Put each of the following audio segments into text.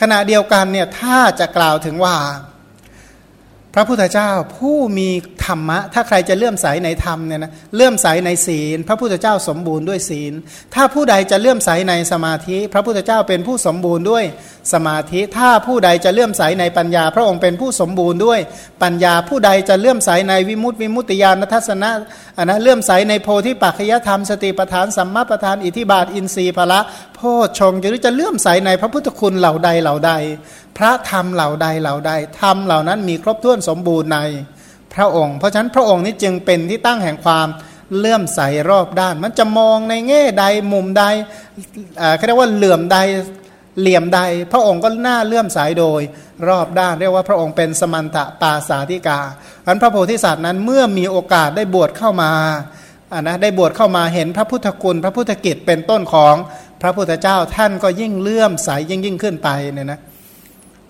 ขณะเดียวกันเนี่ยถ้าจะกล่าวถึงว่า พระพุทธเจ้าผู้มี ธรรมะ ถ้าใครจะเลื่อมใสในธรรมเนี่ยนะเลื่อมใสในศีล พระพุทธเจ้าสมบูรณ์ด้วยศีล ถ้าผู้ใดจะเลื่อมใสในสมาธิ พระพุทธเจ้าเป็นผู้สมบูรณ์ด้วยสมาธิ ถ้าผู้ใดจะเลื่อมใสในปัญญา พระองค์เป็นผู้สมบูรณ์ด้วยปัญญา ผู้ใดจะเลื่อมใสในวิมุตติวิมุตติญาณทัศนะอันนะเลื่อมใสในโพธิปัจจยธรรมสติปทานสัมมาปทานอิทิบาทอินทรีย์พละโพชงหรือจะเลื่อมใสในพระพุทธคุณเหล่าใดเหล่าใด พระธรรมเหล่าใดเหล่าใดธรรมเหล่านั้นมีครบถ้วนสมบูรณ์ใน พระองค์ เพราะฉะนั้นพระองค์นี้จึงเป็นที่ตั้งแห่งความเลื่อมใสรอบด้าน มันจะมองในแง่ใดมุมใดเขาเรียกว่าเหลื่อมใดเหลี่ยมใด พระองค์ก็น่าเลื่อมใสโดยรอบด้าน เรียกว่าพระองค์เป็นสมันตะปาสาธิกาอันพระโพธิสัตว์นั้นเมื่อมีโอกาสได้บวชเข้ามาอ่านะได้บวชเข้ามาเห็นพระพุทธคุณ พระพุทธกิจเป็นต้นของพระพุทธเจ้าท่านก็ยิ่งเลื่อมใสยิ่งยิ่งขึ้นไปเนี่ยนะ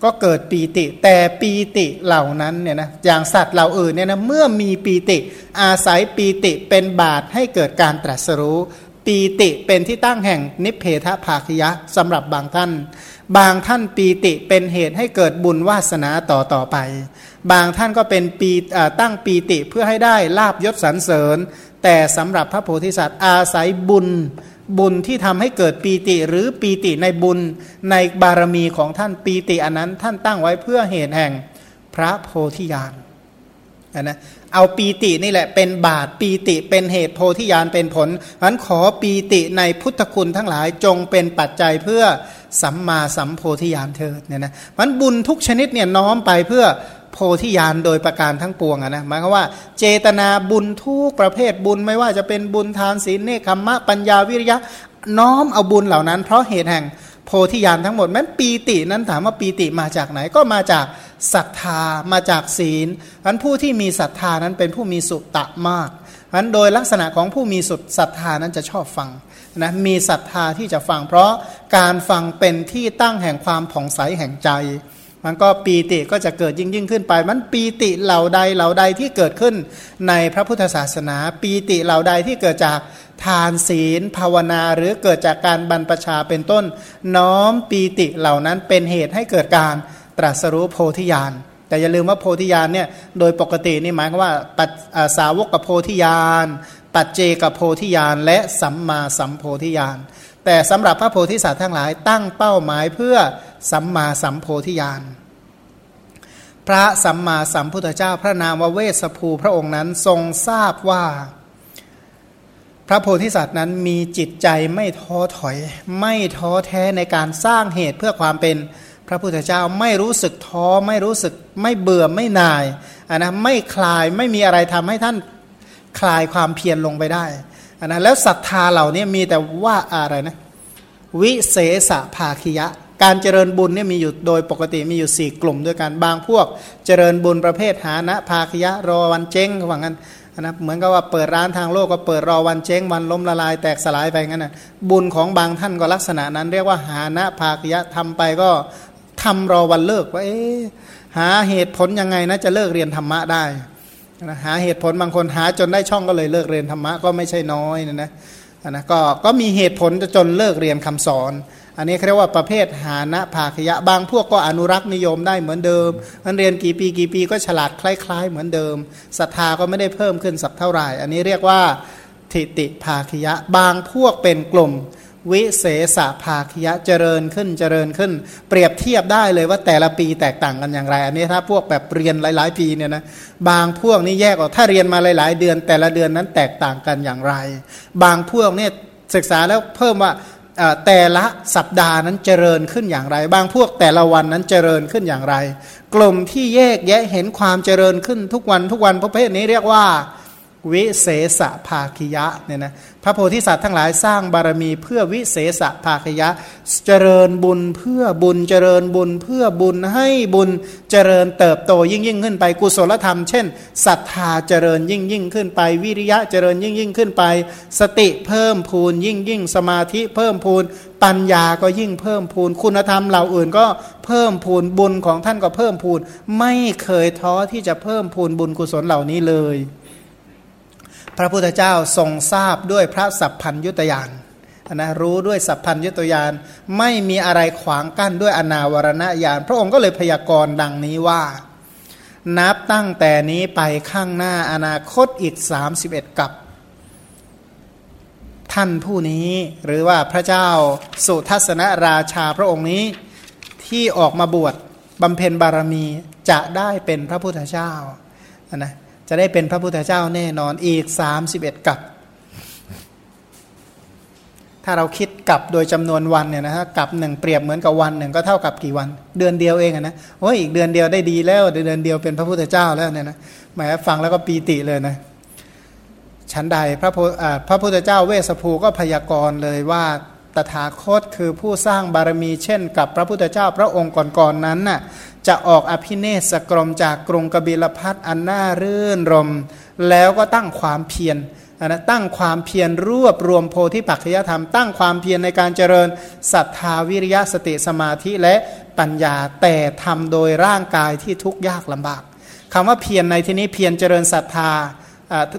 ก็เกิดปีติ แต่ปีติเหล่านั้นเนี่ยนะอย่างสัตว์เหล่าอื่นเนี่ยนะเมื่อมีปีติ อาศัยปีติเป็นบาตให้เกิดการตรัสรู้ ปีติเป็นที่ตั้งแห่งนิเพทภาคยะสำหรับบางท่าน บางท่านปีติเป็นเหตุให้เกิดบุญวาสนาต่อต่อไป บางท่านก็เป็นปีตั้งปีติเพื่อให้ได้ลาบยศสรรเสริญ แต่สำหรับพระโพธิสัตว์อาศัยบุญบุญที่ทำให้เกิดปีติหรือปีติในบุญในบารมีของท่านปีติอันนั้น ท่านตั้งไว้เพื่อเหตุแห่งพระโพธิญาณนะเอาปีตินี่แหละเป็นบาทปีติเป็นเหตุโพธิญาณเป็นผลฉันขอปีติในพุทธคุณทั้งหลายจงเป็นปัจจัยเพื่อสัมมาสัมโพธิญาณเถิดเนี่ยนะมันบุญทุกชนิดเนี่ยน้อมไปเพื่อ โพธิญาณโดยประการทั้งปวงนะหมายความว่า เจตนาบุญทุกประเภทบุญไม่ว่าจะเป็นบุญทานศีลเนคขมมะปัญญาวิริยะ น้อมเอาบุญเหล่านั้น เพราะเหตุแห่งโพธิญาณทั้งหมดแม้ปีตินั้นถามว่าปีติมาจากไหนก็มาจากศรัทธามาจากศีลอันผู้ที่มีศรัทธานั้นเป็นผู้มีสุตตะมากอันโดยลักษณะของผู้มีสุดศรัทธานั้นจะชอบฟังนะมีศรัทธาที่จะฟัง เพราะการฟังเป็นที่ตั้งแห่งความผ่องใสแห่งใจ มันก็ปีติก็จะเกิดยิ่งยิ่งขึ้นไป มันปีติเหล่าใดเหล่าใดที่เกิดขึ้นในพระพุทธศาสนา ปีติเหล่าใดที่เกิดจากทานศีล ภาวนา หรือเกิดจากการบรรพชาเป็นต้น น้อมปีติเหล่านั้นเป็นเหตุให้เกิดการตรัสรู้โพธิญาณแต่อย่าลืมว่าโพธิญาณเนี่ยโดยปกตินี่หมายความว่าปัสาวกกับโพธิญาณปัจเจกับโพธิญาณและสัมมาสัมโพธิญาณ แต่สำหรับพระโพธิสัตว์ทั้งหลาย ตั้งเป้าหมายเพื่อสัมมาสัมโพธิญาณพระสัมมาสัมพุทธเจ้าพระนามวเวสภูพระองค์นั้นทรงทราบว่า พระโพธิสัตว์นั้นมีจิตใจไม่ท้อถอย ไม่ท้อแท้ในการสร้างเหตุเพื่อความเป็นพระพุทธเจ้าไม่รู้สึกท้อไม่รู้สึกไม่เบื่อไม่นายนนะไม่คลายไม่มีอะไรทำให้ท่านคลายความเพียรลงไปได้ นนะแล้วศรัทธาเหล่านี้มีแต่ว่าอะไรนะวิเศษภาคิยะ การเจริญบุญเนี่ยมีอยู่โดยปกติมีอยู่สี่กลุ่มด้วยกันบางพวก เจริญบุญประเภทหานะภาคยะรอวันเจ๊งว่างั้นนะเหมือนกับว่าเปิดร้านทางโลกก็เปิดรอวันเจ๊งวันล้มละลายแตกสลายไปงั้นนะบุญของบางท่านก็ลักษณะนั้น เรียกว่าหานะภาคยะทำไปก็ทำรอวันเลิกว่าเอ๊หาเหตุผลยังไงนะจะเลิกเรียนธรรมะได้ นะหาเหตุผลบางคนหาจนได้ช่องก็เลยเลิกเรียนธรรมะก็ไม่ใช่น้อยนะนะนะก็ก็มีเหตุผลจะจนเลิกเรียนคำสอน อันนี้เรียกว่าประเภทหานะภาคยะบางพวกก็อนุรักษ์นิยมได้เหมือนเดิมมันเรียนกี่ปีกี่ปีก็ฉลาดคล้าย ๆ เหมือนเดิมศรัทธาก็ไม่ได้เพิ่มขึ้นสักเท่าไหร่ อันนี้เรียกว่าทิติภาคยะ บางพวกเป็นกลุ่ม วิเศษภาคยะเจริญขึ้นเจริญขึ้น เปรียบเทียบได้เลยว่าแต่ละปีแตกต่างกันอย่างไร อันนี้ถ้าพวกแบบเรียนหลาย ๆ ปีเนี่ยนะบางพวกนี้แยกออกถ้าเรียนมาหลาย ๆ เดือน แต่ละเดือนนั้นแตกต่างกันอย่างไร บางพวกเนี่ยศึกษาแล้วเพิ่มว่าแต่ละสัปดาห์นั้นเจริญขึ้นอย่างไร บางพวกแต่ละวันนั้นเจริญขึ้นอย่างไร กลุ่มที่แยกแยะเห็นความเจริญขึ้นทุกวันทุกวันประเภทนี้เรียกว่า วิเศษภาคิยะเนี่ยนะพระโพธิสัตว์ทั้งหลายสร้างบารมีเพื่อวิเศษภาคยะ เจริญบุญเพื่อบุญเจริญบุญเพื่อบุญให้บุญเจริญเติบโตยิ่งยิ่งขึ้นไปกุศลธรรม เช่นศรัทธาเจริญยิ่งยิ่งขึ้นไป วิริยะเจริญยิ่งยิ่งขึ้นไป สติเพิ่มพูนยิ่งยิ่งสมาธิเพิ่มพูนปัญญาก็ยิ่งเพิ่มพูนคุณธรรมเหล่าอื่นก็เพิ่มพูนบุญของท่านก็เพิ่มพูน ไม่เคยท้อที่จะเพิ่มพูนบุญกุศลเหล่านี้เลย พระพุทธเจ้าทรงทราบด้วยพระสัพพัญยุตยานนะรู้ด้วยสัพพัญญุตยานไม่มีอะไรขวางกั้นด้วยอนาวรณญาณพระองค์ก็เลยพยากรณ์ดังนี้ว่า นับตั้งแต่นี้ไปข้างหน้าอนาคตอีก 31 กับ ท่านผู้นี้หรือว่าพระเจ้าสุทัศนราชาพระองค์นี้ที่ออกมาบวชบำเพ็ญบารมีจะได้เป็นพระพุทธเจ้านะ จะได้เป็นพระพุทธเจ้าแน่นอนอีก 31 กับ ถ้าเราคิดกับโดยจำนวนวันเนี่ยนะฮะกับหนึ่งเปรียบเหมือนกับวันหนึ่งก็เท่ากับกี่วัน เดือนเดียวเองนะโอ้ยอีกเดือนเดียวได้ดีแล้วเดือนเดียวเป็นพระพุทธเจ้าแล้วเนี่ยนะหมายฟังแล้วก็ปีติเลยนะชั้นใดพระพระพุทธเจ้าเวสภูก็พยากรณ์เลยว่า ตถาคตคือผู้สร้างบารมีเช่นกับพระพุทธเจ้าพระองค์ก่อนๆนนั้นน่ะจะออกอภิเนศกรมจากกรุงกบิลพัทอันน่ารื่นรม แล้วก็ตั้งความเพียรนะตั้งความเพียรรวบรวมโพธิปัจจยธรรม ตั้งความเพียรในการเจริญศรัทธาวิริยะสติสมาธิและปัญญาแต่ทำโดยร่างกายที่ทุกข์ยากลำบากคำว่าเพียรในที่นี้เพียรเจริญศรัทธา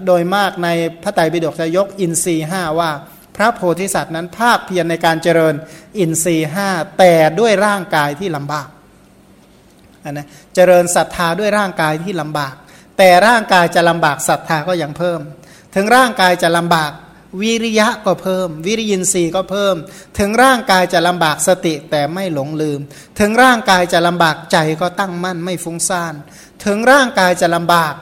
โดยมากในพระไตรปิฎกจะยกอินทรีห้าว่า พระโพธิสัตว์นั้นภาคเพียรในการเจริญอินทรีห้าแต่ด้วยร่างกายที่ลำบากนนะเจริญศรัทธาด้วยร่างกายที่ลำบาก แต่ร่างกายจะลำบากศรัทธาก็ยังเพิ่ม ถึงร่างกายจะลำบากวิริยะก็เพิ่ม วิริยินทรีย์ก็เพิ่ม ถึงร่างกายจะลำบากสติแต่ไม่หลงลืม ถึงร่างกายจะลำบากใจก็ตั้งมั่นไม่ฟุ้งซ่าน ถึงร่างกายจะลำบาก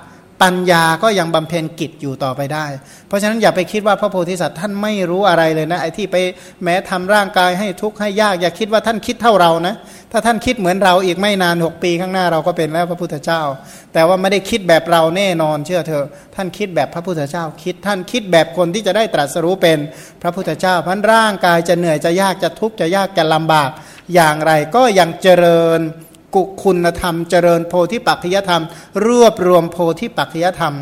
ปัญญาก็ยังบำเพ็ญกิจอยู่ต่อไปได้ เพราะฉะนั้นอย่าไปคิดว่าพระโพธิสัตว์ท่านไม่รู้อะไรเลยนะไอ้ที่ไปแม้ทำร่างกายให้ทุกข์ให้ยากอย่าคิดว่าท่านคิดเท่าเรานะ ถ้าท่านคิดเหมือนเราอีกไม่นานหกปีข้างหน้าเราก็เป็นแล้วพระพุทธเจ้า แต่ว่าไม่ได้คิดแบบเราแน่นอนเชื่อเถอะท่านคิดแบบพระพุทธเจ้า คิดท่านคิดแบบคนที่จะได้ตรัสรู้เป็นพระพุทธเจ้าพันร่างกายจะเหนื่อยจะยากจะทุกข์จะยากจะลำบากอย่างไรก็ยังเจริญ กุคุณธรรม เจริญโพธิปัจจยธรรม รวบรวมโพธิปัจจยธรรม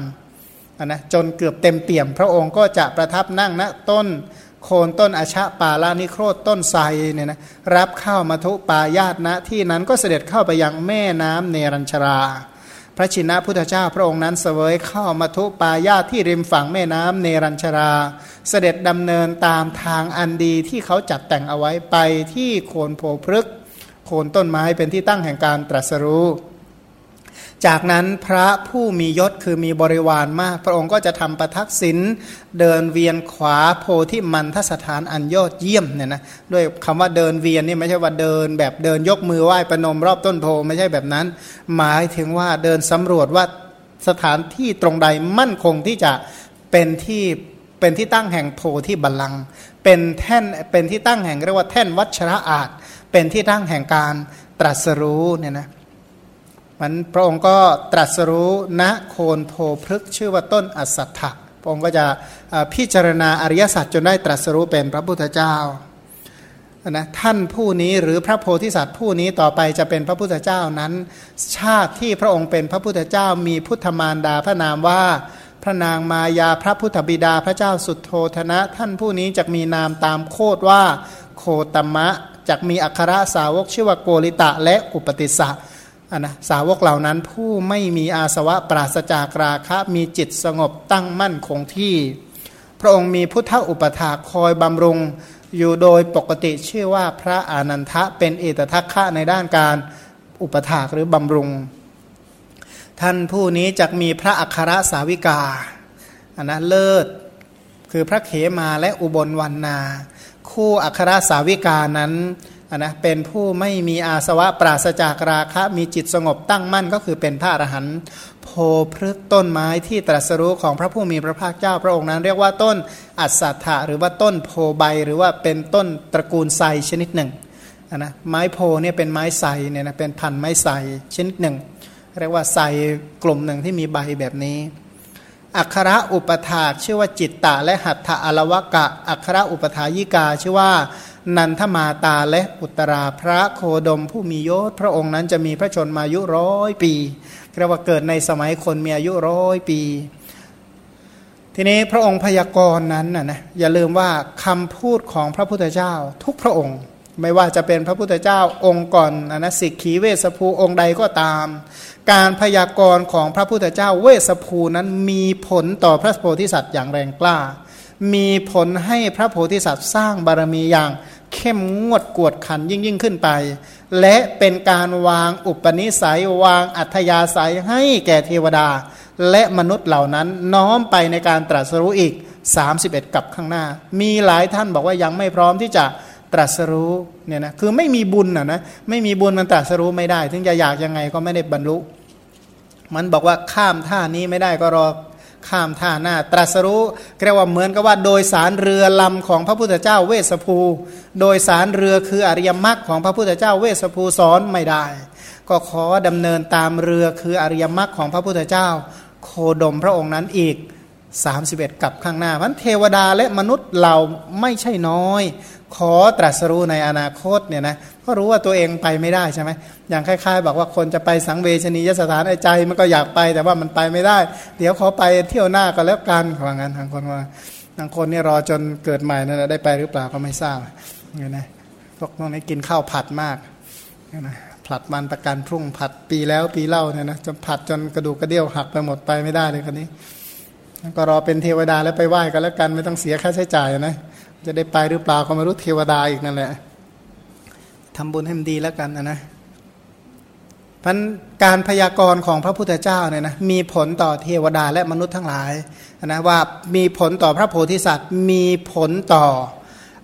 นะจนเกือบเต็มเปี่ยม พระองค์ก็จะประทับนั่งณต้นโคนต้นอชะปาลานิโครธต้นไทรเนี่ยนะรับข้าวมาทุปายาตณที่นั้นก็เสด็จเข้าไปยังแม่น้ำเนรัญชรา พระชินะพุทธเจ้าพระองค์นั้นเสวยเข้ามาทุปายาตที่ริมฝั่งแม่น้ำเนรัญชรา เสด็จดำเนินตามทางอันดีที่เขาจัดแต่งเอาไว้ไปที่โคนโพพฤกษ์ โคนต้นไม้เป็นที่ตั้งแห่งการตรัสรู้ จากนั้นพระผู้มียศคือมีบริวารมาก พระองค์ก็จะทำประทักษิณเดินเวียนขวาโพธิมันทสถานอันยอดเยี่ยมเนี่ยนะด้วยคำว่าเดินเวียนนี่ไม่ใช่ว่าเดินแบบเดินยกมือไหว้ประนมรอบต้นโพไม่ใช่แบบนั้น หมายถึงว่าเดินสำรวจว่าสถานที่ตรงใดมั่นคงที่จะเป็นที่เป็นที่ตั้งแห่งโพธิบัลลังก์เป็นแท่นเป็นที่ตั้งแห่งเรียกว่าแท่นวัชระอาจ เป็นที่ตั้งแห่งการตรัสรู้เนี่ยนะมันพระองค์ก็ตรัสรู้ณโคนโพพฤกชื่อว่าต้นอสัตถะพระองค์ก็จะพิจารณาอริยสัจจนได้ตรัสรู้เป็นพระพุทธเจ้านะท่านผู้นี้หรือพระโพธิสัตว์ผู้นี้ต่อไปจะเป็นพระพุทธเจ้านั้น ชาติที่พระองค์เป็นพระพุทธเจ้ามีพุทธมารดาพระนามว่า พระนางมายาพระพุทธบิดาพระเจ้าสุดโทธนะ ท่านผู้นี้จะมีนามตามโคดว่า โคตมะ จากมีอัครสาวกชื่อว่าโกริตะและอุปติสะนนะสาวกเหล่านั้นผู้ไม่มีอาสวะปราศจากราคะมีจิตสงบตั้งมั่นคงที่ พระองค์มีพุทธอุปถาคอยบำรุงอยู่โดยปกติชื่อว่าพระอานันทะเป็นเอตทัคคะในด้านการอุปถากหรือบำรุง ท่านผู้นี้จะมีพระอัครสาวิกาอันนะเลิศ คือพระเขมาและอุบลวันนา คู่อัครสาวิกานั้นนะเป็นผู้ไม่มีอาสวะปราศจากราคะมีจิตสงบตั้งมั่นก็คือเป็นพระอรหันต์โพพฤกต้นไม้ที่ตรัสรู้ของพระผู้มีพระภาคเจ้าพระองค์นั้น เรียกว่าต้นอัศถะหรือว่าต้นโพใบหรือว่าเป็นต้นตระกูลไทรชนิดหนึ่งนะไม้โพเนี่ยเป็นไม้ไทรเนี่ยนะเป็นพันไม้ไทรชนิดหนึ่ง เรียกว่าไทรกลุ่มหนึ่งที่มีใบแบบนี้ อัคระอุปถาชื่อว่าจิตตะ และหัตถะอลวกะ อัคระอุปถายิกาชื่อว่า นันทมาตาและอุตราพระโคดมผู้มียศพระองค์นั้นจะมีพระชนมายุร้อยปีเรียกว่าเกิดในสมัยคนมีอายุร้อยปี ทีนี้พระองค์พยากรณ์นั้นนะนะอย่าลืมว่าคำพูดของพระพุทธเจ้าทุกพระองค์ ไม่ว่าจะเป็นพระพุทธเจ้าองค์ก่อนอนะสิกขีเวสภูองค์ใดก็ตาม การพยากรณ์ของพระพุทธเจ้าเวสภูนั้นมีผลต่อพระโพธิสัตว์อย่างแรงกล้า มีผลให้พระโพธิสัตว์สร้างบารมีอย่างเข้มงวดกวดขันยิ่งยิ่งขึ้นไป และเป็นการวางอุปนิสัยวางอัธยาศัยให้แก่เทวดา และมนุษย์เหล่านั้นน้อมไปในการตรัสรู้อีก 31 กับข้างหน้า มีหลายท่านบอกว่ายังไม่พร้อมที่จะ ตรัสรู้เนี่ยนะคือไม่มีบุญนะนะไม่มีบุญมันตรัสรู้ไม่ได้ ถึงจะอยากยังไงก็ไม่ได้บรรลุ มันบอกว่าข้ามท่านี้ไม่ได้ก็รอข้ามท่าหน้า ตรัสรู้เรียกว่าเหมือนกับว่า โดยสารเรือลำของพระพุทธเจ้าเวสภู โดยสารเรือคืออริยมรรคของพระพุทธเจ้าเวสภูสอนไม่ได้ ก็ขอดำเนินตามเรือคืออริยมรรคของพระพุทธเจ้า โคดมพระองค์นั้นอีก 31 กับข้างหน้าพันเทวดาและมนุษย์เราไม่ใช่น้อย ขอตรัสรู้ในอนาคตเนี่ยนะก็รู้ว่าตัวเองไปไม่ได้ใช่ไหมอย่างคล้าย ๆ บอกว่าคนจะไปสังเวชนียสถานไอ้ใจมันก็อยากไปแต่ว่ามันไปไม่ได้ เดี๋ยวขอไปเที่ยวหน้าก็แล้วกันว่างั้นทางคนว่าทางคนนี่รอจนเกิดใหม่นั่นแหละได้ไปหรือเปล่าก็ไม่ทราบเนี่ยนะพวกพวกนี้กินข้าวผัดมากนะผัดมันประกันพรุ่งผัดปีแล้วปีเล่าเนี่ยนะจนผัดจนกระดูกกระเดี่ยวหักไปหมดไปไม่ได้เลยคนนี้ ก็รอเป็นเทวดาแล้วไปไหว้กันแล้วกันไม่ต้องเสียค่าใช้จ่ายนะ จะได้ไปหรือเปล่าก็ไม่รู้เทวดาอีกนั่นแหละทำบุญให้มันดีแล้วกันนะนะพันการพยากรณ์ของพระพุทธเจ้าเนี่ยนะมีผลต่อเทวดาและมนุษย์ทั้งหลายนะว่ามีผลต่อพระโพธิสัตว์ มีผลต่อ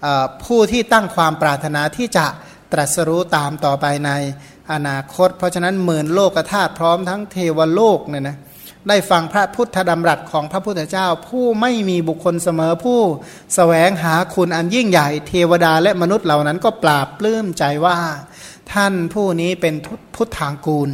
อผู้ที่ตั้งความปรารถนาที่จะตรัสรู้ตามต่อไปในอนาคต เพราะฉะนั้นหมื่นโลกธาตุพร้อมทั้งเทวโลกเนี่ยนะ ได้ฟังพระพุทธดำรัสของพระพุทธเจ้า ผู้ไม่มีบุคคลเสมอผู้สแสวงหาคุณอันยิ่งใหญ่ เทวดาและมนุษย์เหล่านั้นก็ปราบปลื้มใจว่า ท่านผู้นี้เป็นพุทธทางกูล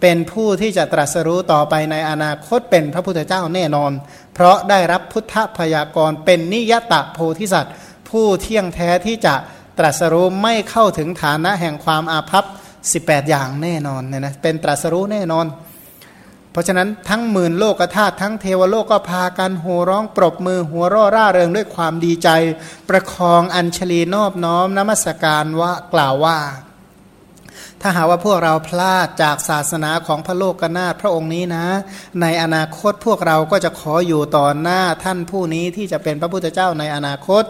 เป็นผู้ที่จะตรัสรู้ต่อไปในอนาคตเป็นพระพุทธเจ้าแน่นอน เพราะได้รับพุทธพยากรเป็นนิยตะโพธิสัตว์ ผู้เที่ยงแท้ที่จะตรัสรู้ไม่เข้าถึงฐานะแห่งความอาภัพ18 อย่างแน่นอนเนี่ยนะเป็นตรัสรู้แน่นอน ราะฉะนั้นทั้งหมื่นโลกธาตุทั้งเทวโลกก็พากันโห่ร้องปรบมือหัวร่อร่าเริงด้วยความดีใจ ประคองอัญชลีนอบน้อมนมัสการว่ากล่าวว่า ถ้าหาว่าพวกเราพลาดจากศาสนาของพระโลกนาถพระองค์นี้นะ ในอนาคตพวกเราก็จะขออยู่ต่อหน้าท่านผู้นี้ที่จะเป็นพระพุทธเจ้าในอนาคต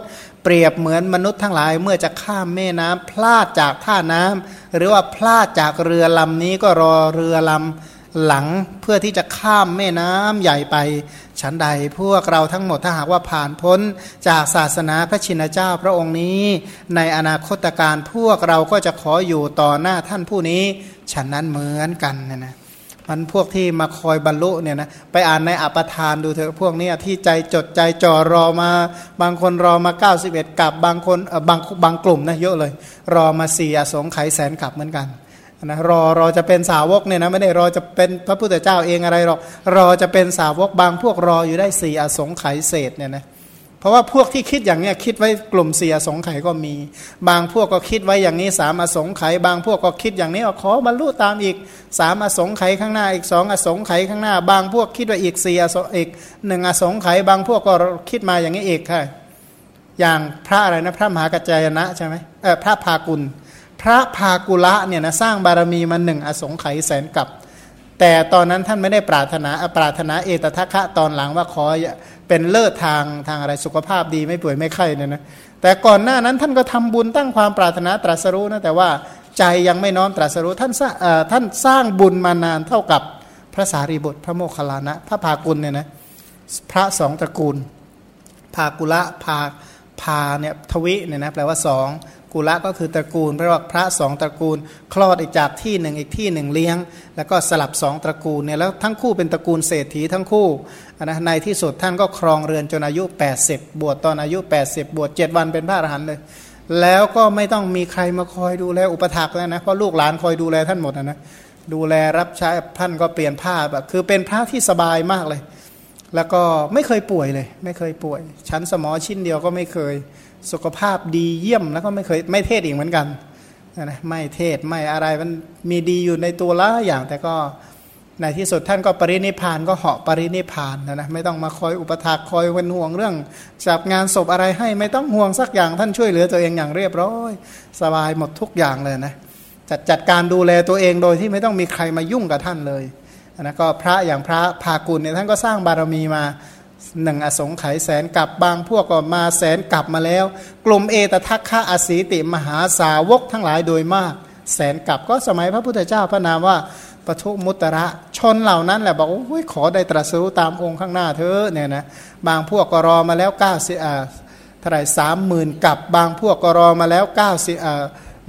เปรียบเหมือนมนุษย์ทั้งหลายเมื่อจะข้ามแม่น้ำพลาดจากท่าน้ำหรือว่าพลาดจากเรือลำนี้ก็รอเรือลำ หลังเพื่อที่จะข้ามแม่น้ำใหญ่ไปฉันใดพวกเราทั้งหมดถ้าหากว่าผ่านพ้นจากศาสนาพระชินเจ้าพระองค์นี้ ในอนาคตการพวกเราก็จะขออยู่ต่อหน้าท่านผู้นี้ฉันนั้นเหมือนกันนะนะมันพวกที่มาคอยบรรลุเนี่ยนะไปอ่านในอัปทานดูเถอะพวกนี้ที่ใจจดใจจ่อรอมา บางคนรอมา 91 กับบางคนบางบางกลุ่มนะเยอะเลย รอมาสี่อสงไขยแสนกับเหมือนกัน นะรอรอจะเป็นสาวกเนี่ยนะไม่ได้รอจะเป็นพระพุทธเจ้าเองอะไรหรอกรอจะเป็นสาวกบางพวกรออยู่ได้สี่อสงไขยเศษเนี่ยนะเพราะว่าพวกที่คิดอย่างเนี้ยคิดไว้กลุ่มเสี่อสงไขยก็มี บางพวกก็คิดไว้อย่างนี้สามอสงไขยบางพวกก็คิดอย่างนี้ขอบรรลุตามอีกสามอสงไขยข้างหน้าอีกสองอสงไขยข้างหน้า บางพวกคิดว่าอีกสี่อสงอีกหนึ่งอสงไขยบางพวกก็คิดมาอย่างนี้อีกค่ะอย่างพระอะไรนะพระมหากัจจายนะใช่ไหมเออพระพากุล พระพากุละเนี่ยนะสร้างบารมีมาหนึ่งอสงไขยแสนกับ แต่ตอนนั้นท่านไม่ได้ปรารถนาปรารถนาเอตทัคคะตอนหลังว่าขอเป็นเลิศทางทางอะไรสุขภาพดีไม่ป่วยไม่ไข้เนี่ยนะแต่ก่อนหน้านั้นท่านก็ทำบุญตั้งความปรารถนาตรัสรู้นะแต่ว่าใจยังไม่น้อมตรัสรู้ท่านท่านสร้างบุญมานานเท่ากับพระสารีบุตรพระโมคคัลลานะพระภากุลเนี่ยนะพระสองตระกูลภากุละภาพาเนี่ยทวิเนี่ยนะแปลว่าสอง กุละก็คือตระกูลเพราะว่าพระสองตระกูล คลอดอีกจากที่หนึ่งอีกที่หนึ่งเลี้ยง แล้วก็สลับสองตระกูลเนี่ยแล้วทั้งคู่เป็นตระกูลเศรษฐีทั้งคู่นะในที่สุดท่านก็ครองเรือนจนอายุ 80 บวชตอนอายุ 80 บวช7วันเป็นพระอรหันต์เลย แล้วก็ไม่ต้องมีใครมาคอยดูแลอุปถักแล้วนะเพราะลูกหลานคอยดูแลท่านหมดนะดูแลรับใช้ท่านก็เปลี่ยนผ้าแบบคือเป็นพระที่สบายมากเลย แล้วก็ไม่เคยป่วยเลย ไม่เคยป่วย ชั้นสมอชิ้นเดียวก็ไม่เคย สุขภาพดีเยี่ยมแล้วก็ไม่เคยไม่เทศอีกเหมือนกันนะไม่เทศไม่อะไรมันมีดีอยู่ในตัวละอย่างแต่ก็ในที่สุดท่านก็ปรินิพานก็เหาะปรินิพานนะนะไม่ต้องมาคอยอุปถากคอยเป็นห่วงเรื่องจับงานศพอะไรให้ไม่ต้องห่วงสักอย่างท่านช่วยเหลือตัวเองอย่างเรียบร้อย สบายหมดทุกอย่างเลยนะจัดจัดการดูแลตัวเองโดยที่ไม่ต้องมีใครมายุ่งกับท่านเลยนะก็พระอย่างพระภากุลเนี่ยท่านก็สร้างบารมีมา หนึ่งอสงไขยแสนกับบางพวกก็มาแสนกลับมาแล้ว กลุ่มเอตทัคคะอสีติมหาสาวกทั้งหลายโดยมาก แสนกลับก็สมัยพระพุทธเจ้าพระนามว่าปทุมุตระชนเหล่านั้นแหละบอกโอ้ยขอได้ตรัสรู้ตามองค์ข้างหน้าเธอเนี่ยนะบางพวกก็รอมาแล้วเก้าสิอ่าเท่าไหร่สามหมื่นกับบางพวกก็รอมาแล้วเก้าสิอ่า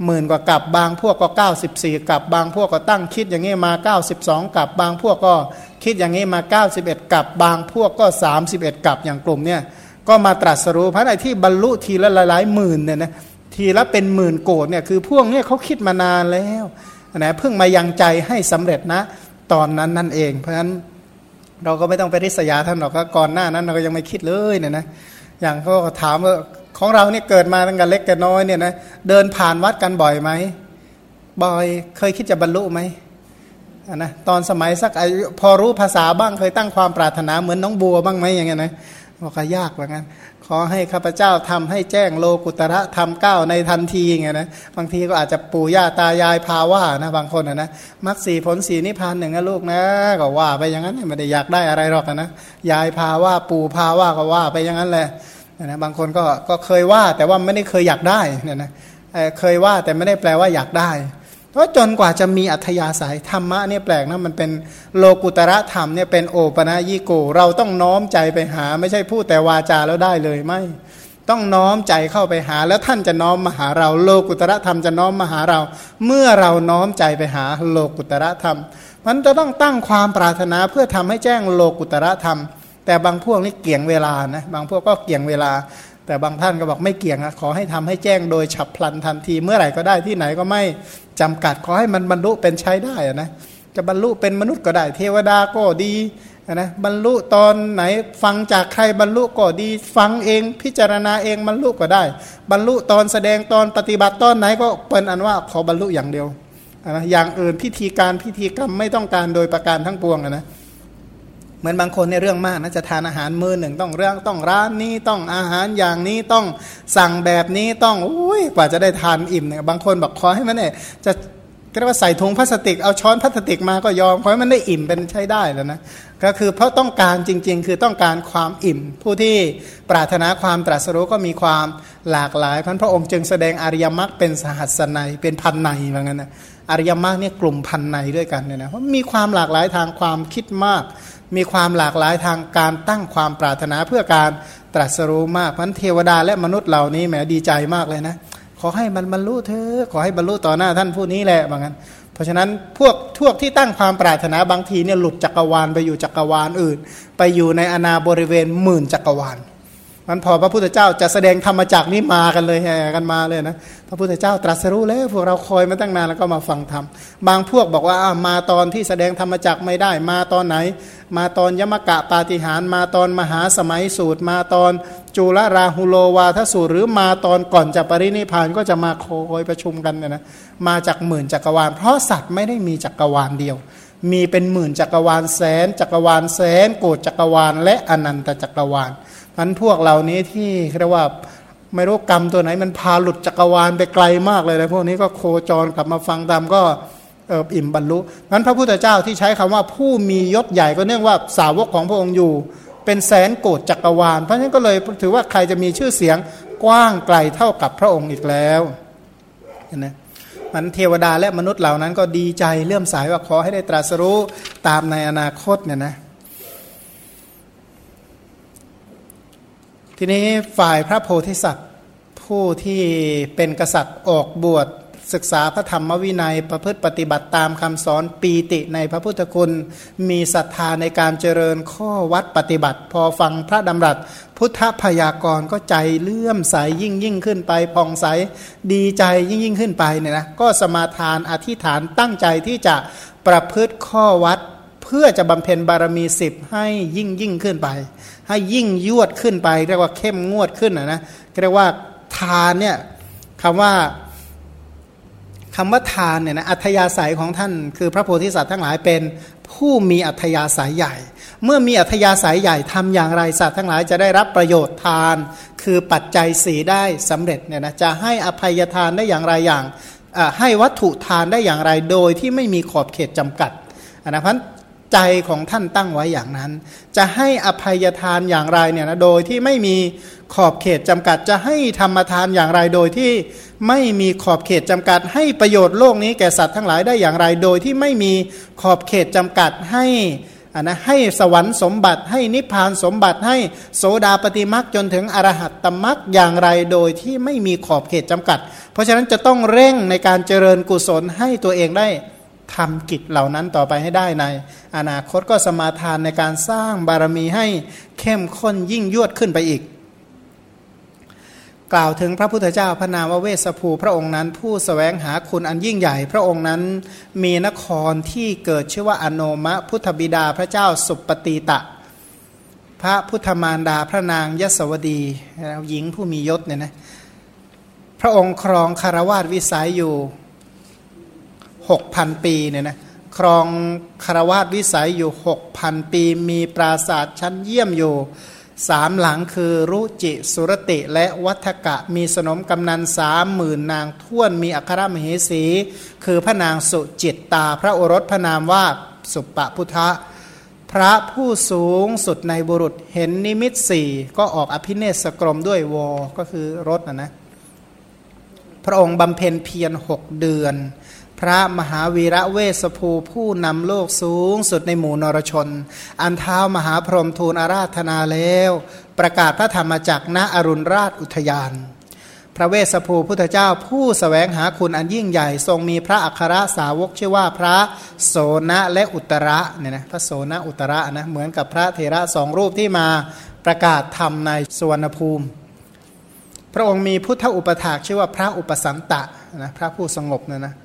หมื่นกว่ากับบางพวกก็ 94กับบางพวกก็ตั้งคิดอย่างนี้มา 92กับบางพวกก็ คิดอย่างนี้มา 91 กับบางพวกก็ 31 กับอย่างกลุ่มเนี่ยก็มาตรัสรู้พระไอที่บรรลุทีละหลายหมื่นเนี่ยนะทีละเป็นหมื่นโกดเนี่ยคือพวกเนี้เขาคิดมานานแล้วนะเพิ่งมายังใจให้สำเร็จนะตอนนั้นนั่นเอง เพราะฉะนั้นเราก็ไม่ต้องไปริษยาท่านหรอกก็ก่อนหน้านั้นเราก็ยังไม่คิดเลยเนี่ยนะอย่างเขาถามว่าของเราเนี่ยเกิดมาตั้งแต่เล็กแต่น้อยเนี่ยนะเดินผ่านวัดกันบ่อยไหมบ่อยเคยคิดจะบรรลุไหม นะตอนสมัยสักอายุพอรู้ภาษาบ้างเคยตั้งความปรารถนาเหมือนน้องบัวบ้างไหมอย่างเงี้ยนะบอกยากเหมือนกันขอให้ข้าพเจ้าทำให้แจ้งโลกุตระทำก้าวในทันทีไงเงี้ยนะบางทีก็อาจจะปู่ย่าตายายพาว่านะบางคนนะมักสีผลสีนิพพานหนึ่งนะลูกนะก็ว่าไปอย่างนั้นไม่ได้อยากได้อะไรหรอกนะยายพาว่าปู่พาว่าก็ว่าไปอย่างนั้นแหละนะบางคนก็ก็เคยว่าแต่ว่าไม่ได้เคยอยากได้เนี่ยนะเคยว่าแต่ไม่ได้แปลว่าอยากได้ เพราะจนกว่าจะมีอัธยาศัยธรรมะเนี่ยแปลกนะมันเป็นโลกุตระธรรมเนี่ยเป็นโอปนายิโก เราต้องน้อมใจไปหา ไม่ใช่พูดแต่วาจาแล้วได้เลยไม่ ต้องน้อมใจเข้าไปหา แล้วท่านจะน้อมมาหาเรา โลกุตระธรรมจะน้อมมาหาเรา เมื่อเราน้อมใจไปหาโลกุตระธรรม มันจะต้องตั้งความปรารถนาเพื่อทำให้แจ้งโลกุตระธรรม แต่บางพวกนี่เกี่ยงเวลานะบางพวกก็เกี่ยงเวลา แต่บางท่านก็บอกไม่เกี่ยงอะขอให้ทำให้แจ้งโดยฉับพลันทันที เมื่อไหร่ก็ได้ที่ไหนก็ไม่จำกัดขอให้มันบรรลุเป็นใช้ได้นะจะบรรลุเป็นมนุษย์ก็ได้ เทวดาก็ดีนะบรรลุตอนไหนฟังจากใครบรรลุก็ดี ฟังเองพิจารณาเองบรรลุก็ได้ บรรลุตอนแสดงตอนปฏิบัติตอนไหนก็เป็นอันว่าขอบรรลุอย่างเดียวนะอย่างอื่นพิธีการพิธีกรรมไม่ต้องการโดยประการทั้งปวงนะ เหมือนบางคนในเรื่องมากนะจะทานอาหารมือหนึ่งต้องเรื่องต้องร้านนี้ต้องอาหารอย่างนี้ต้องสั่งแบบนี้ต้องอุ้ยกว่าจะได้ทานอิ่มเนี่ยบางคนบอกขอให้มันเนี่ยจะก็เรียกว่าใส่ถุงพลาสติกเอาช้อนพลาสติกมาก็ยอมขอให้มันได้อิ่มเป็นใช้ได้แล้วนะก็คือเพราะต้องการจริง ๆ คือต้องการความอิ่ม ผู้ที่ปรารถนาความตรัสรู้ก็มีความหลากหลายพันพระองค์จึงแสดงอริยมรรคเป็นสหัสนัยเป็นพันในเหมือนกันนะอริยมรรคเนี่ยกลุ่มพันในด้วยกันเนี่ยนะเพราะมีความหลากหลายทางความคิดมาก มีความหลากหลายทางการตั้งความปรารถนาเพื่อการตรัสรู้มากพันเทวดาและมนุษย์เหล่านี้แหมดีใจมากเลยนะ ขอให้มันบรรลุเธอขอให้บรรลุต่อหน้าท่านผู้นี้แหละบางั้น เพราะฉะนั้นพวกพวกที่ตั้งความปรารถนาบางทีเนี่ยหลุดจักรวาลไปอยู่จักรวาลอื่น ไปอยู่ในอนาบริเวณหมื่นจักรวาล มันพอพระพุทธเจ้าจะแสดงธรรมจักนี้มากันเลยแห่กันมาเลยนะพระพุทธเจ้าตรัสรู้แล้วพวกเราคอยมาตั้งนานแล้วก็มาฟังธรรมบางพวกบอกว่ามาตอนที่แสดงธรรมจักไม่ได้ มาตอนไหน มาตอนยมกะปาฏิหารมาตอนมหาสมัยสูตร มาตอนจุลราหุโลวาทสูตร หรือมาตอนก่อนจะปรินิพานก็จะมาคอยประชุมกันนะมาจากหมื่นจักรวาล เพราะสัตว์ไม่ได้มีจักรวาลเดียว มีเป็นหมื่นจักรวาลแสนจักรวาลแสนโกดจักรวาลและอนันตจักรวาล พันพวกเหล่านี้ที่เรียกว่าไม่รู้กรรมตัวไหน มันพาหลุดจักรวาลไปไกลมากเลยนะพวกนี้ก็โคจรกลับมาฟังตามก็เอออิ่มบรรลุนั้นพระพุทธเจ้าที่ใช้คำว่าผู้มียศใหญ่ก็เนื่องว่าสาวกของพระองค์อยู่ เป็นแสนโกดจักรวาล เพราะฉะนั้นก็เลยถือว่าใครจะมีชื่อเสียงกว้างไกลเท่ากับพระองค์อีกแล้วนะมันเทวดาและมนุษย์เหล่านั้นก็ดีใจเลื่อมสายว่าขอให้ได้ตรัสรู้ตามในอนาคตเนี่ยนะ ทีนี้ฝ่ายพระโพธิสัตว์ ผู้ที่เป็นกษัตริย์ออกบวชศึกษาพระธรรมวินัยประพฤติปฏิบัติตามคำสอนปีติในพระพุทธคุณ มีศรัทธาในการเจริญข้อวัดปฏิบัติ พอฟังพระดำรัส พุทธพยากรก็ใจเลื่อมใสยยิ่งยิ่งขึ้นไปผ่องใสดีใจยิ่งยิ่งขึ้นไปเนี่ยนะก็สมาทานอธิษฐานตั้งใจที่จะประพฤติข้อวัด เพื่อจะบำเพ็ญบารมีสิบให้ยิ่งยิ่งขึ้นไป ให้ยิ่งยวดขึ้นไป เรียกว่าเข้มงวดขึ้นนะนะเรียกว่าทานเนี่ยคำว่าคำว่าทานเนี่ยนะอัธยาศัยของท่าน คือพระโพธิสัตว์ทั้งหลายเป็นผู้มีอัธยาศัยใหญ่ เมื่อมีอัธยาศัยใหญ่ทำอย่างไรสัตว์ทั้งหลายจะได้รับประโยชน์ทาน คือปัจจัยสีได้สำเร็จเนี่ยนะจะให้อภัยทานได้อย่างไรอย่างให้วัตถุทานได้อย่างไรโดยที่ไม่มีขอบเขตจำกัดนะพัน ใจของท่านตั้งไว้อย่างนั้น จะให้อภัยทานอย่างไรเนี่ยนะโดยที่ไม่มีขอบเขตจำกัด จะให้ธรรมทานอย่างไรโดยที่ไม่มีขอบเขตจำกัด ให้ประโยชน์โลกนี้แก่สัตว์ทั้งหลายได้อย่างไร โดยที่ไม่มีขอบเขตจำกัดให้นนะให้สวรรค์สมบัติ ให้นิพพานสมบัติให้โสดาปฏิมักจนถึงอรหัตตมักอย่างไรโดยที่ไม่มีขอบเขตจำกัด เพราะฉะนั้นจะต้องเร่งในการเจริญกุศลให้ตัวเองได้ ทำกิจเหล่านั้นต่อไปให้ได้ใน อนาคตก็สมาทานในการสร้างบารมีให้เข้มข้นยิ่งยวดขึ้นไปอีก กล่าวถึงพระพุทธเจ้าพระนามวเวสภูพระองค์นั้น ผู้สแสวงหาคุณอันยิ่งใหญ่ พระองค์นั้นมีนครที่เกิดชื่อว่าอโนมะพุทธบิดาพระเจ้าสุปฏิตะ พระพุทธมารดาพระนางยศวดีหญิงผู้มียศเนี่ยนะพระองค์ครองคารวาสวิสัยอยู่ หกพันปีเนี่ยนะครองคารวาสวิสัยอยู่หกพันปี มีปราสาทชั้นเยี่ยมอยู่สามหลังคือรุจิสุรติและวัฏกะมีสนมกำนันสามหมื่นนางท่วนมีอัครมเหสี คือพระนางสุจิตตา พระโอรสพระนามว่าสุปปพุทธะพระผู้สูงสุดในบุรุษเห็นนิมิตสี่ก็ออกอภิเนศกรมด้วยวอ ก็คือรถนะนะ พระองค์บำเพ็ญเพียรหกเดือน พระมหาวีระเวสภูผู้นำโลกสูงสุดในหมู่นรชน อันเท้ามหาพรหมทูลอาราธนาแล้ว ประกาศพระธรรมจักรณอรุณราชอุทยาน พระเวสภูพุทธเจ้าผู้สแสวงหาคุณอันยิ่งใหญ่ทรงมีพระอัครสาวกชื่อว่าพระโสนะและอุตระเนี่ยนะพระโสนะอุตระนะเหมือนกับพระเทระสองรูปที่มาประกาศธรรมในสวนภูมิ พระองค์มีพุทธอุปถากชื่อว่าพระอุปสันตะนะพระผู้สงบนะนะ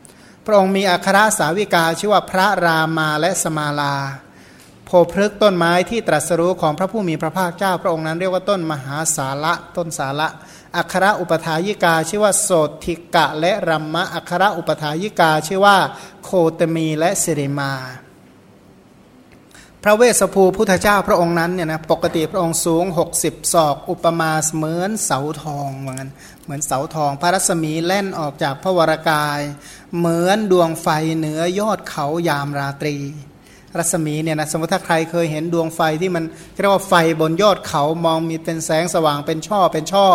พระองค์มีอัครสาวิกาชื่อว่าพระรามาและสมาลา โพพฤกต้นไม้ที่ตรัสรู้ของพระผู้มีพระภาคเจ้า พระองค์นั้นเรียกว่าต้นมหาสาระต้นสาระอัครอุปถายิกาชื่อว่าโสติกะและรัมมะอัครอุปถายิกาชื่อว่าโคตมีและสิริมา พระเวสสภูพุทธเจ้าพระองค์นั้นเนี่ยนะปกติพระองค์สูง 60 ศอก อุปมาเหมือนเสาทองเหมือน เหมือนเสาทอง พระรัศมีแล่นออกจากพระวรากาย เหมือนดวงไฟเหนือยอดเขายามราตรี รัศมีเนี่ยนะสมมติถ้าใครเคยเห็นดวงไฟที่มันเรียกว่าไฟบนยอดเขามองมีเป็นแสงสว่างเป็นช่อเป็นช่อ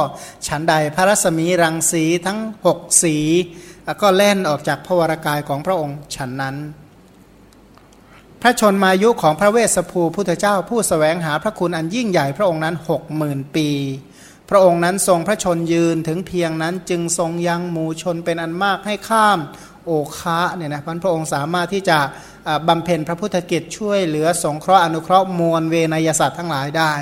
ฉันใดพระรัศมีรังสีทั้งหกสีก็แล่นออกจากพระวรากายของพระองค์ฉันนั้น พระชนมายุของพระเวสสภูพุทธเจ้าผู้สแสวงหาพระคุณอันยิ่งใหญ่พระองค์นั้นหกหมื่นปี พระองค์นั้นทรงพระชนยืนถึงเพียงนั้นจึงทรงยังหมู่ชนเป็นอันมากให้ข้ามโอคะเนี่ยนะพันพระองค์สามารถที่จะบำเพ็ญพระพุทธกิจช่วยเหลือสงเคราะห์อนุเคราะห์มวลเวนยสัตว์ทั้งหลายได้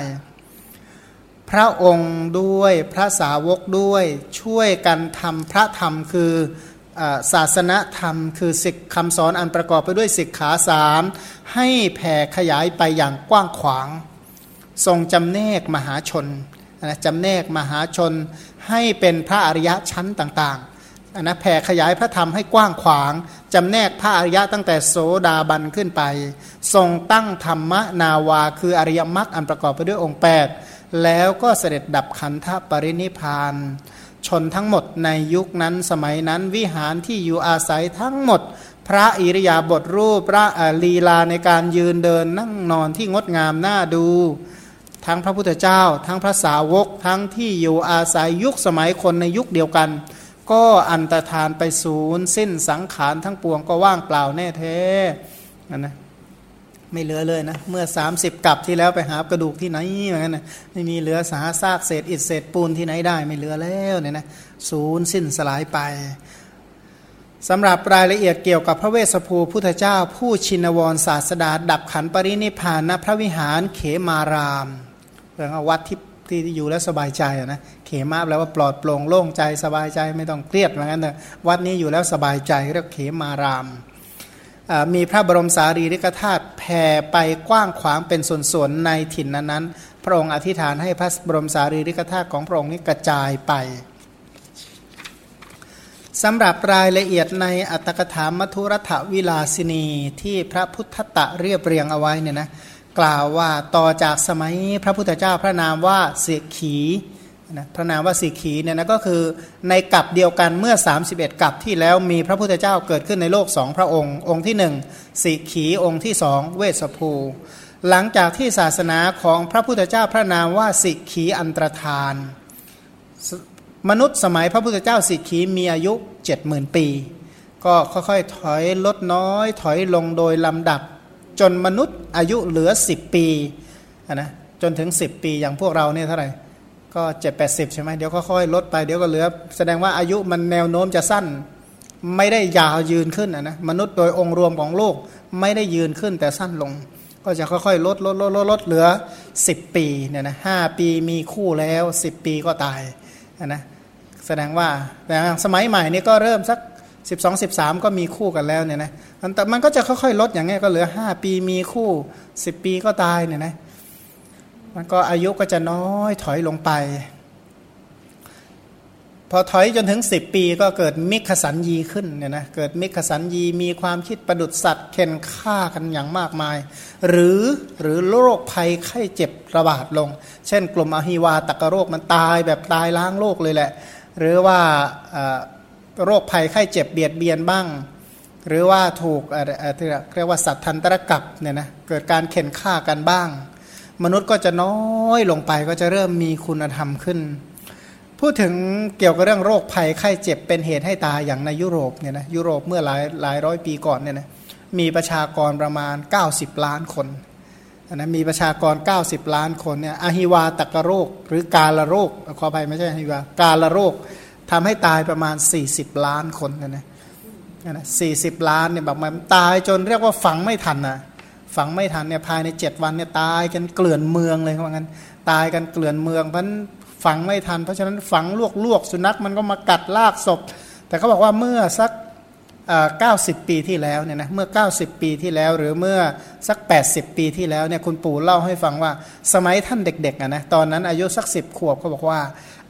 พระองค์ด้วยพระสาวกด้วยช่วยกันทำพระธรรมคือศาสนธรรม คือสิกคำสอนอันประกอบไปด้วยสิกขาสามให้แผ่ขยายไปอย่างกว้างขวาง ทรงจำแนกมหาชน นะจำแนกมหาชนให้เป็นพระอริยะชั้นต่างๆนะแผ่ขยายพระธรรมให้กว้างขวาง จำแนกพระอริยะตั้งแต่โสดาบันขึ้นไป ทรงตั้งธรรมนาวาคืออริยมรรคอันประกอบไปด้วยองค์ 8 แล้วก็เสด็จดับขันธปรินิพาน ชนทั้งหมดในยุคนั้นสมัยนั้นวิหารที่อยู่อาศัยทั้งหมด พระอิริยาบถรูปพระลีลาในการยืนเดินนั่งนอนที่งดงามน่าดู ทั้งพระพุทธเจ้า ทั้งพระสาวก ทั้งที่อยู่อาศัยยุคสมัยคนในยุคเดียวกัน ก็อันตรธานไปศูนย์สิ้นสังขารทั้งปวงก็ว่างเปล่าแน่แท้นั่นนะไม่เหลือเลยนะ เมื่อ 30 กับที่แล้วไปหากระดูกที่ไหนเหมือนกันนะไม่มีเหลือสาซากเศษอิฐเศษปูนที่ไหนได้ ไม่เหลือแล้วเนี่ยนะศูนย์สิ้นสลายไปสำหรับรายละเอียดเกี่ยวกับพระเวสสุภูพุทธเจ้า ผู้ชินวรศาสดา ดับขันปรินิพานณพระวิหารเขมาราม แปลว่าวัดที่ที่อยู่แล้วสบายใจนะเขมาแปลว่าปลอดโปร่งโล่งใจสบายใจไม่ต้องเครียดเหมือนกันแต่วัดนี้อยู่แล้วสบายใจเรียกเขมาราม มีพระบรมสารีริกธาตุแผ่ไปกว้างขวางเป็นส่วนๆในถิ่นนั้นๆ พระองค์อธิษฐานให้พระบรมสารีริกธาตุของพระองค์นี้กระจายไปสำหรับรายละเอียดในอัตถกถามัทุรัฐวิลาสินีที่พระพุทธตะเรียบเรียงเอาไว้เนี่ยนะ กล่าวว่าต่อจากสมัยพระพุทธเจ้าพระนามว่าเสกขีนะพระนามว่าสีขีเนี่ยนะก็คือในกับเดียวกันเมื่อ 31กับที่แล้วมีพระพุทธเจ้าเกิดขึ้นในโลกสองพระองค์ องค์ที่หนึ่งสีขีองค์ที่สองเวสภูหลังจากที่ศาสนาของพระพุทธเจ้าพระนามว่าสิขีอันตรธาน มนุษย์สมัยพระพุทธเจ้าสิขีมีอายุเจ็ดหมื่นปี ก็ค่อยๆถอยลดน้อยถอยลงโดยลำดับ จนมนุษย์อายุเหลือสิบปีนะจนถึงสิบปีอย่างพวกเราเนี่ยเท่าไหร่ก็เจ็ดแปดสิบใช่ไหมเดี๋ยวค่อยๆลดไปเดี๋ยวก็เหลือ แสดงว่าอายุมันแนวโน้มจะสั้น ไม่ได้ยาวยืนขึ้นนะมนุษย์โดยองค์รวมของโลกไม่ได้ยืนขึ้นแต่สั้นลง ก็จะค่อยๆ ลดลดลดลดลดเหลือ 10 ปีเนี่ยนะห้าปีมีคู่แล้ว 10 ปีก็ตายนะแสดงว่าแต่สมัยใหม่นี่ก็เริ่มสัก 12 13ก็มีคู่กันแล้วเนี่ยนะแต่มันก็จะค่อยๆลดอย่างเงี้ยก็เหลือ5ปีมีคู่10ปีก็ตายเนี่ยนะมันก็อายุก็จะน้อยถอยลงไป พอถอยจนถึง10ปีก็เกิดมิขสัญญีขึ้นเนี่ยนะเกิดมิขสัญญีมีความคิดประดุษสัตว์เข็นฆ่ากันอย่างมากมาย หรือหรือโรคภัยไข้เจ็บระบาดลง เช่น กลุ่มอหิวาตกโรคมันตายแบบตายล้างโลกเลยแหละ หรือว่า โรคภัยไข้เจ็บเบียดเบียนบ้าง หรือว่าถูกอะไรเรียกว่าสัตว์ทันตรกับเนี่ยนะเกิดการเข็นฆ่ากันบ้าง มนุษย์ก็จะน้อยลงไปก็จะเริ่มมีคุณธรรมขึ้น พูดถึงเกี่ยวกับเรื่องโรคภัยไข้เจ็บเป็นเหตุให้ตายอย่างในยุโรปเนี่ยนะยุโรปเมื่อหลายหลายร้อยปีก่อนเนี่ยนะมีประชากรประมาณ 90 ล้านคนนะมีประชากร 90 ล้านคนเนี่ยอหิวาตกโรค หรือกาลโรคขออภัยไม่ใช่อหิวากาลโรค ทำให้ตายประมาณ 40 ล้านคนนะนะนะสี่สิบล้านเนี่ยแบบมันตายจนเรียกว่าฝังไม่ทันนะฝังไม่ทันเนี่ยภายในเจ็ดวันเนี่ยตายกันเกลื่อนเมืองเลยว่างั้น ตายกันเกลื่อนเมืองเพราะฝังไม่ทัน เพราะฉะนั้นฝังลวกลวกสุนัขมันก็มากัดลากศพ แต่เขาบอกว่าเมื่อสักเก้าสิบปีที่แล้วเนี่ยนะเมื่อ 90 ปีที่แล้ว หรือเมื่อสัก 80 ปีที่แล้วเนี่ยคุณปู่เล่าให้ฟังว่าสมัยท่านเด็กๆนะตอนนั้นอายุสักสิบขวบเขาบอกว่า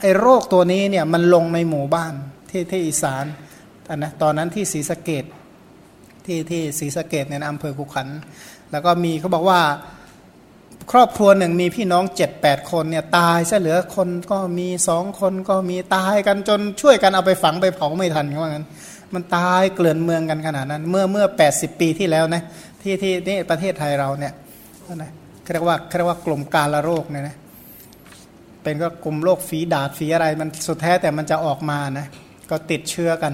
ไอ้โรคตัวนี้เนี่ยมันลงในหมู่บ้านที่ที่อีสานนะตอนนั้นที่ศรีสะเกดที่ที่ศรีสะเกดในอำเภอขุขัน แล้วก็มีเขาบอกว่าครอบครัวหนึ่งมีพี่น้องเจ็ดแปดคนเนี่ยตายซะเหลือคนก็มีสองคนก็มีตายกันจนช่วยกันเอาไปฝังไปเผาไม่ทันเขาว่างั้น มันตายเกลื่อนเมืองกันขนาดนั้น เมื่อเมื่อแปดสิบปีที่แล้วนะที่ที่นี่ประเทศไทยเราเนี่ยนะเรียกว่าเรียกว่ากลุ่มกาลโรคเนี่ยนะ เป็นก็กลุ่มโรคฝีดาดฝีอะไร มันสุดแท้แต่มันจะออกมานะก็ติดเชื้อกัน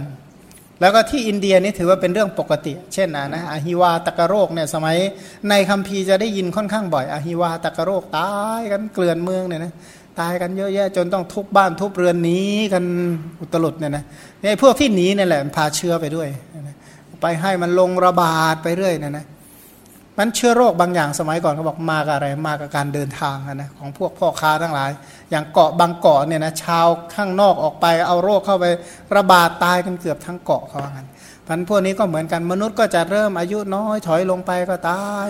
แล้วก็ที่อินเดียนี่ถือว่าเป็นเรื่องปกติ เช่นนะอหิวาตกโรคเนี่ยสมัยในคัมภีร์จะได้ยินค่อนข้างบ่อยอหิวาตกโรคตายกันเกลื่อนเมืองเนี่ยนะตายกันเยอะแยะจนต้องทุบบ้านทุบเรือนหนีกันอุตลุดเนี่ยนะนี่พวกที่หนีนี่แหละพาเชื้อไปด้วย ไปให้มันลงระบาดไปเรื่อยเนี่ยนะ มันเชื้อโรคบางอย่างสมัยก่อนเขาบอกมากับอะไรมากับการเดินทางนะของพวกพ่อค้าทั้งหลาย อย่างเกาะบางเกาะเนี่ยนะชาวข้างนอกออกไปเอาโรคเข้าไประบาดตายกันเกือบทั้งเกาะเขาว่างั้นพันพวกนี้ก็เหมือนกันมนุษย์ก็จะเริ่มอายุน้อยถอยลงไปก็ตาย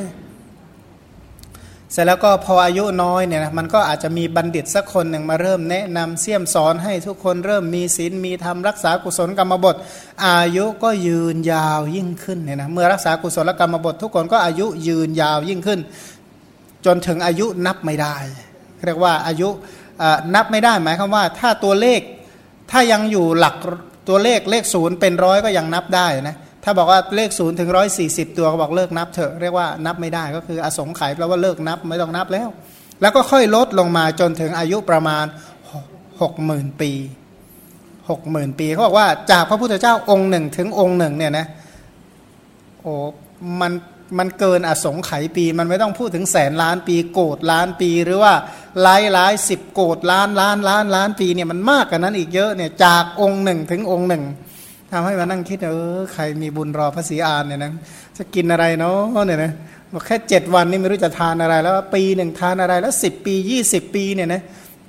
เสร็จแล้วก็พออายุน้อยเนี่ยนะมันก็อาจจะมีบัณฑิตสักคนหนึ่งมาเริ่มแนะนำเสี่ยมสอนให้ทุกคนเริ่มมีศีลมีธรรมรักษากุศลกรรมบท อายุก็ยืนยาวยิ่งขึ้นเนี่ยนะเมื่อรักษากุศลกรรมบท ทุกคนก็อายุยืนยาวยิ่งขึ้น จนถึงอายุนับไม่ได้เรียกว่าอายุนับไม่ได้หมายความว่า ถ้าตัวเลขถ้ายังอยู่หลักตัวเลขเลขศูนย์เป็นร้อยก็ยังนับได้นะ ถ้าบอกว่าเลขศูนย์ถึงร้อยสี่สิบตัวก็บอกเลิกนับเถอะเรียกว่านับไม่ได้ก็คืออสงไขยแปลว่าเลิกนับไม่ต้องนับแล้ว แล้วก็ค่อยลดลงมาจนถึงอายุประมาณหกหมื่นปีหกหมื่นปีเขาบอกว่าจากพระพุทธเจ้าองค์หนึ่งถึงองค์หนึ่งเนี่ยนะโอ้มันมันเกินอสงไขยปี มันไม่ต้องพูดถึงแสนล้านปีโกดล้านปี หรือว่าหลายหลายสิบโกดล้านล้านล้านล้านปีเนี่ยมันมากกว่านั้นอีกเยอะเนี่ยจากองค์หนึ่งถึงองค์หนึ่ง ทำให้มานั่งคิดเออใครมีบุญรอพระศรีอานเนี่ยนะจะกินอะไรเนาะเนี่ยนะบอกแค่เจ็ดวันนี่ไม่รู้จะทานอะไร แล้วปีหนึ่งทานอะไรแล้วสิบปียี่สิบปีเนี่ยนะ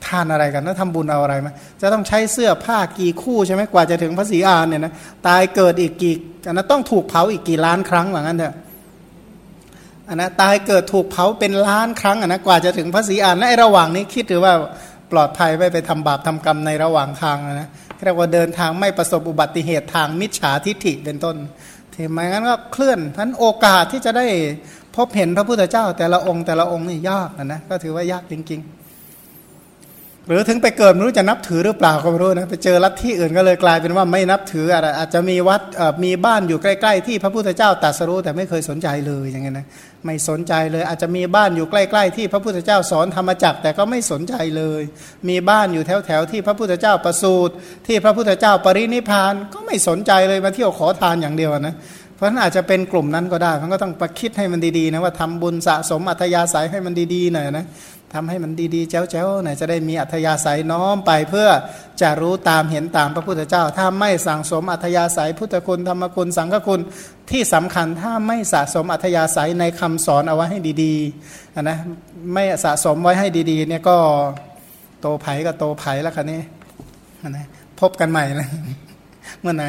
ทานอะไรกันแล้วทำบุญเอาอะไรมาจะต้องใช้เสื้อผ้ากี่คู่ใช่ไหมกว่าจะถึงพระศรีอานเนี่ยนะตายเกิดอีกกี่อันนั้นต้องถูกเผาอีกกี่ล้านครั้งว่างั้นเถอะอันนะตายเกิดถูกเผาเป็นล้านครั้งอันนะกว่าจะถึงพระศรีอานและไอ้ระหว่างนี้คิดถือว่าปลอดภัยไม่ไปทำบาปทำกรรมในระหว่างทางนะ เรียกว่าเดินทางไม่ประสบอุบัติเหตุทางมิจฉาทิฐิเป็นต้นถึงแม้งั้นก็เคลื่อนท่านโอกาสที่จะได้พบเห็นพระพุทธเจ้า แต่ละองค์แต่ละองค์นี่ยากนะนะก็ถือว่ายากจริง ๆ หรือถึงไปเกิดไม่รู้จะนับถือหรือเปล่าก็ไม่รู้นะไปเจอลัทธิอื่นก็เลยกลายเป็นว่าไม่นับถืออะไรอาจจะมีวัดมีบ้านอยู่ใกล้ ๆ ที่พระพุทธเจ้าตรัสรู้แต่ไม่เคยสนใจเลยอย่างเงี้ยนะไม่สนใจเลย อาจจะมีบ้านอยู่ใกล้ ๆ ที่พระพุทธเจ้าสอนธรรมจักแต่ก็ไม่สนใจเลย มีบ้านอยู่แถวๆที่พระพุทธเจ้าประสูติที่พระพุทธเจ้าปรินิพานก็ไม่สนใจเลยมาเที่ยวขอทานอย่างเดียวนะเพราะนั้นอาจจะเป็นกลุ่มนั้นก็ได้มันก็ต้องประคิดให้มันดีๆนะว่าทำบุญสะสมอัธยาศัยให้มันดีๆหน่อยนะ ทำให้มันดีๆแจ้วๆหน่อยจะได้มีอัธยาศัยน้อมไปเพื่อจะรู้ตามเห็นตามพระพุทธเจ้า ถ้าไม่สั่งสมอัธยาศัยพุทธคุณธรรมคุณสังฆคุณที่สำคัญถ้าไม่สะสมอัธยาศัยในคำสอนเอาไว้ให้ดีๆนะไม่สะสมไว้ให้ดีๆเนี่ยก็โตไผ่ก็โตไผ่แล้วคันนี้นะพบกันใหม่แล้วเมื่อไหน